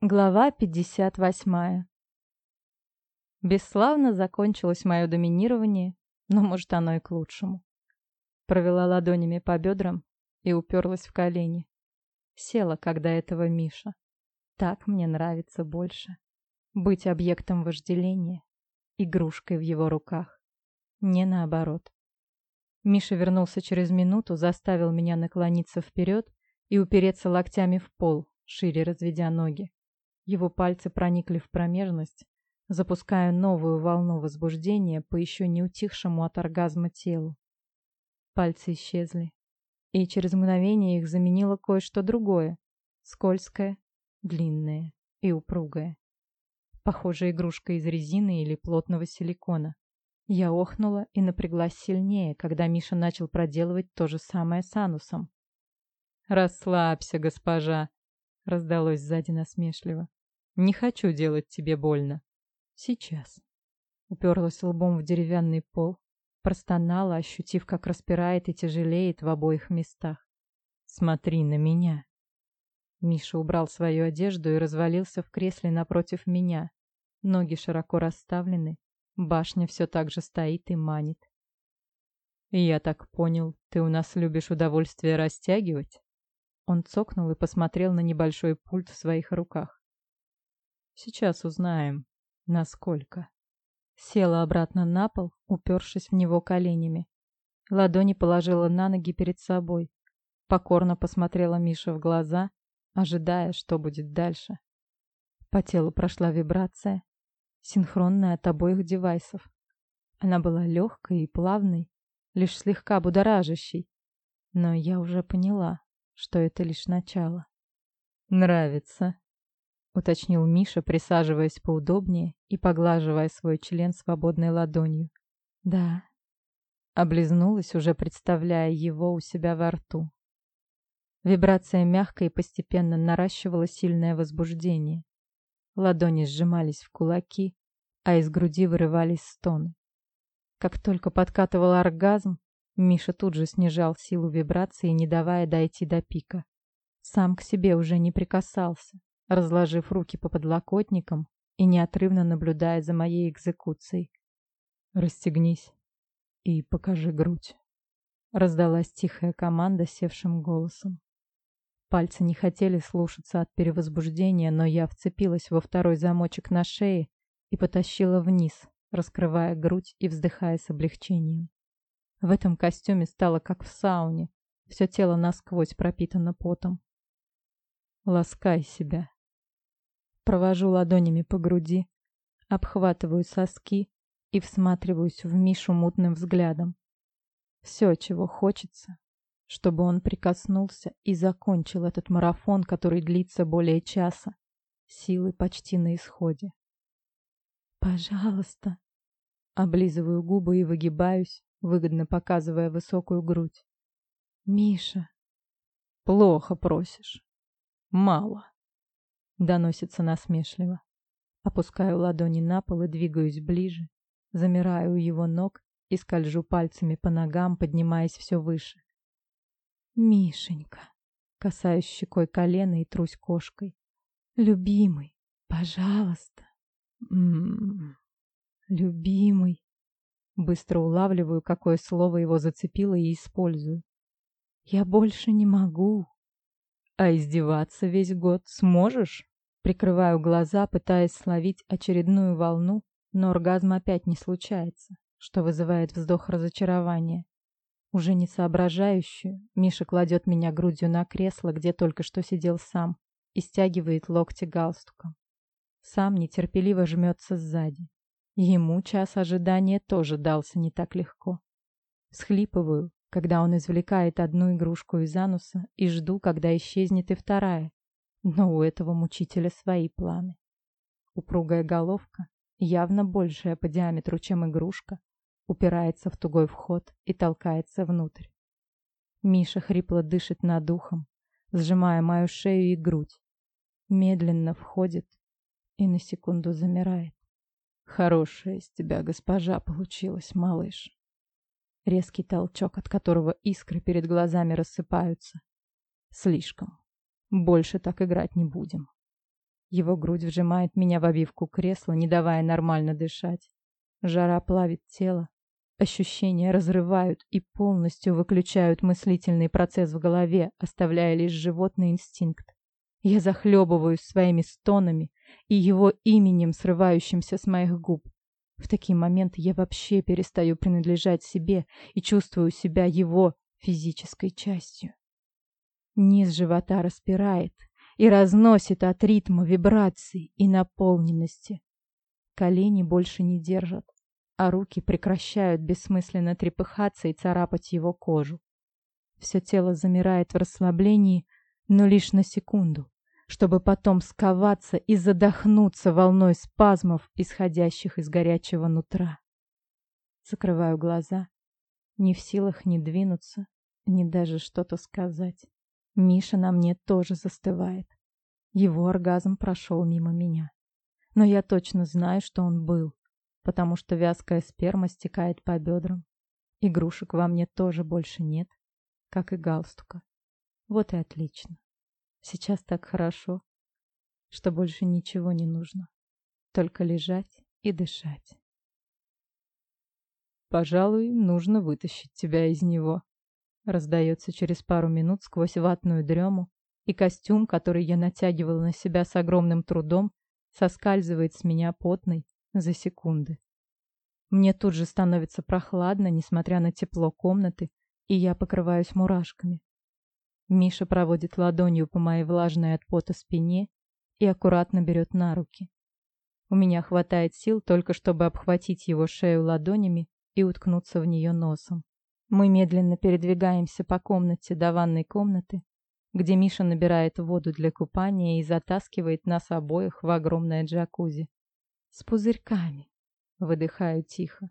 Глава 58. Бесславно закончилось мое доминирование, но, может, оно и к лучшему. Провела ладонями по бедрам и уперлась в колени. Села, когда этого Миша. Так мне нравится больше. Быть объектом вожделения, игрушкой в его руках. Не наоборот. Миша вернулся через минуту, заставил меня наклониться вперед и упереться локтями в пол, шире разведя ноги. Его пальцы проникли в промежность, запуская новую волну возбуждения по еще не утихшему от оргазма телу. Пальцы исчезли, и через мгновение их заменило кое-что другое, скользкое, длинное и упругое. Похоже, игрушка из резины или плотного силикона. Я охнула и напряглась сильнее, когда Миша начал проделывать то же самое с анусом. «Расслабься, госпожа!» — раздалось сзади насмешливо. Не хочу делать тебе больно. Сейчас. Уперлась лбом в деревянный пол, простонала, ощутив, как распирает и тяжелеет в обоих местах. Смотри на меня. Миша убрал свою одежду и развалился в кресле напротив меня. Ноги широко расставлены, башня все так же стоит и манит. «Я так понял, ты у нас любишь удовольствие растягивать?» Он цокнул и посмотрел на небольшой пульт в своих руках. Сейчас узнаем, насколько. Села обратно на пол, упершись в него коленями. Ладони положила на ноги перед собой. Покорно посмотрела Миша в глаза, ожидая, что будет дальше. По телу прошла вибрация, синхронная от обоих девайсов. Она была легкой и плавной, лишь слегка будоражащей. Но я уже поняла, что это лишь начало. «Нравится», уточнил Миша, присаживаясь поудобнее и поглаживая свой член свободной ладонью. Да. Облизнулась, уже представляя его у себя во рту. Вибрация мягко и постепенно наращивала сильное возбуждение. Ладони сжимались в кулаки, а из груди вырывались стоны. Как только подкатывал оргазм, Миша тут же снижал силу вибрации, не давая дойти до пика. Сам к себе уже не прикасался разложив руки по подлокотникам и неотрывно наблюдая за моей экзекуцией. «Расстегнись и покажи грудь», — раздалась тихая команда севшим голосом. Пальцы не хотели слушаться от перевозбуждения, но я вцепилась во второй замочек на шее и потащила вниз, раскрывая грудь и вздыхая с облегчением. В этом костюме стало как в сауне, все тело насквозь пропитано потом. Ласкай себя, Провожу ладонями по груди, обхватываю соски и всматриваюсь в Мишу мутным взглядом. Все, чего хочется, чтобы он прикоснулся и закончил этот марафон, который длится более часа. Силы почти на исходе. «Пожалуйста!» Облизываю губы и выгибаюсь, выгодно показывая высокую грудь. «Миша!» «Плохо просишь. Мало!» Доносится насмешливо. Опускаю ладони на пол и двигаюсь ближе. Замираю у его ног и скольжу пальцами по ногам, поднимаясь все выше. «Мишенька!» Касаюсь щекой колена и трусь кошкой. «Любимый, пожалуйста!» «М-м-м, любимый!» Быстро улавливаю, какое слово его зацепило и использую. «Я больше не могу!» «А издеваться весь год сможешь?» Прикрываю глаза, пытаясь словить очередную волну, но оргазм опять не случается, что вызывает вздох разочарования. Уже не соображающую, Миша кладет меня грудью на кресло, где только что сидел сам, и стягивает локти галстуком. Сам нетерпеливо жмется сзади. Ему час ожидания тоже дался не так легко. Схлипываю, когда он извлекает одну игрушку из ануса, и жду, когда исчезнет и вторая, но у этого мучителя свои планы. Упругая головка, явно большая по диаметру, чем игрушка, упирается в тугой вход и толкается внутрь. Миша хрипло дышит над ухом, сжимая мою шею и грудь. Медленно входит и на секунду замирает. Хорошая из тебя госпожа получилась, малыш. Резкий толчок, от которого искры перед глазами рассыпаются. Слишком. Больше так играть не будем. Его грудь вжимает меня в обивку кресла, не давая нормально дышать. Жара плавит тело. Ощущения разрывают и полностью выключают мыслительный процесс в голове, оставляя лишь животный инстинкт. Я захлебываюсь своими стонами и его именем, срывающимся с моих губ. В такие моменты я вообще перестаю принадлежать себе и чувствую себя его физической частью. Низ живота распирает и разносит от ритма вибраций и наполненности. Колени больше не держат, а руки прекращают бессмысленно трепыхаться и царапать его кожу. Все тело замирает в расслаблении, но лишь на секунду, чтобы потом сковаться и задохнуться волной спазмов, исходящих из горячего нутра. Закрываю глаза, не в силах ни двинуться, ни даже что-то сказать. Миша на мне тоже застывает. Его оргазм прошел мимо меня. Но я точно знаю, что он был, потому что вязкая сперма стекает по бедрам. Игрушек во мне тоже больше нет, как и галстука. Вот и отлично. Сейчас так хорошо, что больше ничего не нужно. Только лежать и дышать. Пожалуй, нужно вытащить тебя из него. Раздается через пару минут сквозь ватную дрему, и костюм, который я натягивал на себя с огромным трудом, соскальзывает с меня потный за секунды. Мне тут же становится прохладно, несмотря на тепло комнаты, и я покрываюсь мурашками. Миша проводит ладонью по моей влажной от пота спине и аккуратно берет на руки. У меня хватает сил только чтобы обхватить его шею ладонями и уткнуться в нее носом. Мы медленно передвигаемся по комнате до ванной комнаты, где Миша набирает воду для купания и затаскивает нас обоих в огромное джакузи. С пузырьками, выдыхаю тихо,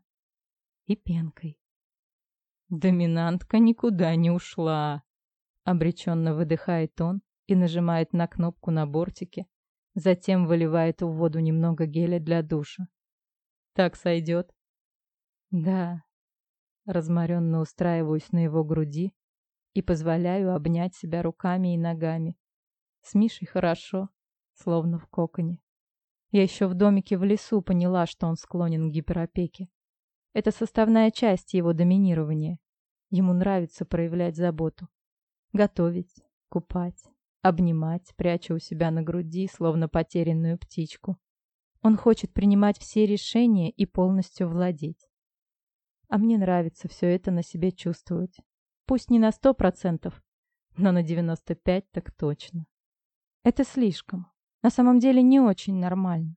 и пенкой. Доминантка никуда не ушла. Обреченно выдыхает он и нажимает на кнопку на бортике, затем выливает в воду немного геля для душа. Так сойдет? Да, Разморенно устраиваюсь на его груди и позволяю обнять себя руками и ногами. С Мишей хорошо, словно в коконе. Я еще в домике в лесу поняла, что он склонен к гиперопеке. Это составная часть его доминирования. Ему нравится проявлять заботу. Готовить, купать, обнимать, пряча у себя на груди, словно потерянную птичку. Он хочет принимать все решения и полностью владеть. А мне нравится все это на себе чувствовать. Пусть не на сто процентов, но на девяносто пять так точно. Это слишком. На самом деле не очень нормально.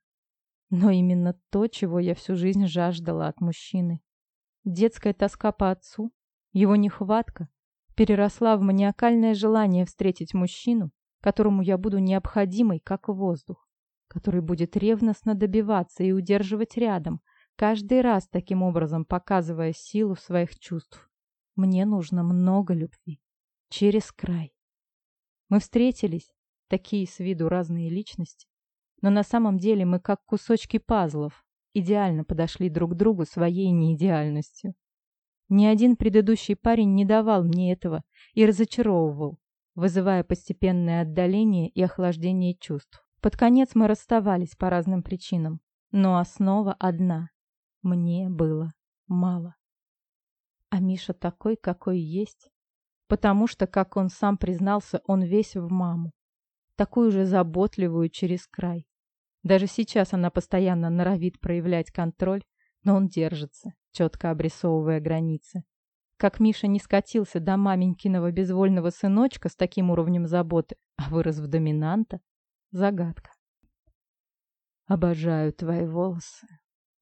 Но именно то, чего я всю жизнь жаждала от мужчины. Детская тоска по отцу, его нехватка, переросла в маниакальное желание встретить мужчину, которому я буду необходимой, как воздух, который будет ревностно добиваться и удерживать рядом, каждый раз таким образом показывая силу своих чувств. Мне нужно много любви. Через край. Мы встретились, такие с виду разные личности, но на самом деле мы как кусочки пазлов, идеально подошли друг к другу своей неидеальностью. Ни один предыдущий парень не давал мне этого и разочаровывал, вызывая постепенное отдаление и охлаждение чувств. Под конец мы расставались по разным причинам, но основа одна мне было мало. А Миша такой, какой есть. Потому что, как он сам признался, он весь в маму. Такую же заботливую через край. Даже сейчас она постоянно норовит проявлять контроль, но он держится, четко обрисовывая границы. Как Миша не скатился до маменькиного безвольного сыночка с таким уровнем заботы, а вырос в доминанта — загадка. Обожаю твои волосы,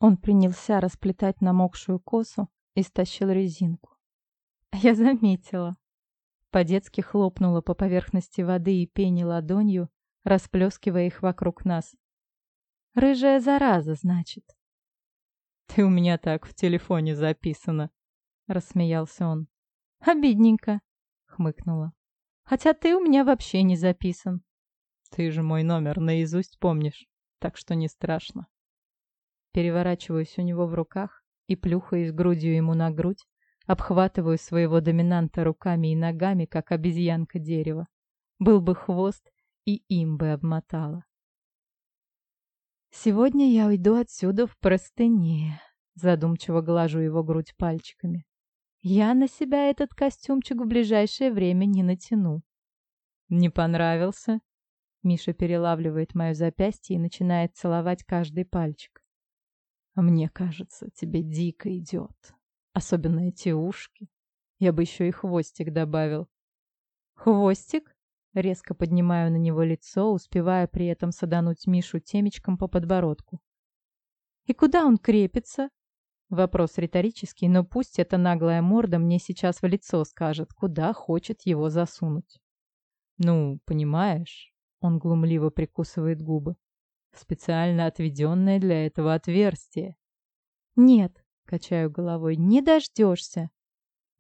он принялся расплетать намокшую косу и стащил резинку. Я заметила. По-детски хлопнула по поверхности воды и пени ладонью, расплескивая их вокруг нас. «Рыжая зараза, значит». «Ты у меня так в телефоне записана», — рассмеялся он. «Обидненько», — хмыкнула. «Хотя ты у меня вообще не записан». «Ты же мой номер наизусть помнишь, так что не страшно». Переворачиваюсь у него в руках и плюхаюсь грудью ему на грудь, обхватываю своего доминанта руками и ногами, как обезьянка дерева. Был бы хвост, и им бы обмотала. Сегодня я уйду отсюда в простыне. Задумчиво глажу его грудь пальчиками. Я на себя этот костюмчик в ближайшее время не натяну. Не понравился? Миша перелавливает мое запястье и начинает целовать каждый пальчик. А мне кажется, тебе дико идет. Особенно эти ушки. Я бы еще и хвостик добавил. Хвостик? Резко поднимаю на него лицо, успевая при этом садануть Мишу темечком по подбородку. «И куда он крепится?» Вопрос риторический, но пусть эта наглая морда мне сейчас в лицо скажет, куда хочет его засунуть. «Ну, понимаешь...» — он глумливо прикусывает губы. «Специально отведенное для этого отверстие». «Нет», — качаю головой, — «не дождешься».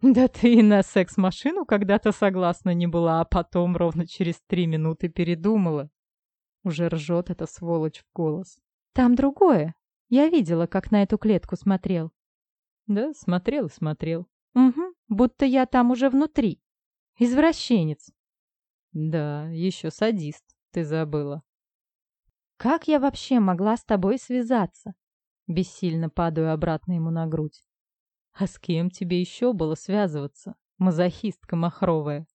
Да ты и на секс-машину когда-то согласна не была, а потом ровно через три минуты передумала. Уже ржет эта сволочь в голос. Там другое. Я видела, как на эту клетку смотрел. Да, смотрел и смотрел. Угу, будто я там уже внутри. Извращенец. Да, еще садист, ты забыла. Как я вообще могла с тобой связаться? Бессильно падаю обратно ему на грудь. А с кем тебе еще было связываться, мазохистка махровая?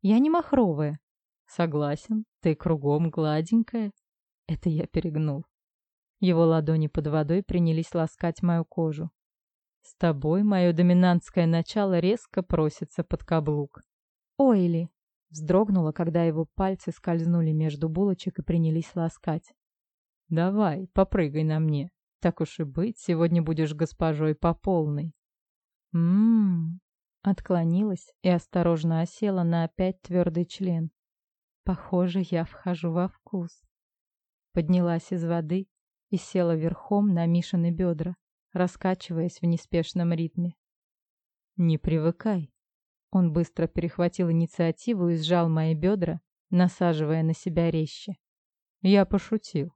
Я не махровая. Согласен, ты кругом гладенькая. Это я перегнул. Его ладони под водой принялись ласкать мою кожу. С тобой мое доминантское начало резко просится под каблук. Ойли! Вздрогнула, когда его пальцы скользнули между булочек и принялись ласкать. Давай, попрыгай на мне. Так уж и быть, сегодня будешь госпожой по полной. Ммм. Отклонилась и осторожно осела на опять твердый член. Похоже, я вхожу во вкус. Поднялась из воды и села верхом на Мишины бедра, раскачиваясь в неспешном ритме. «Не привыкай». Он быстро перехватил инициативу и сжал мои бедра, насаживая на себя резче. Я пошутил.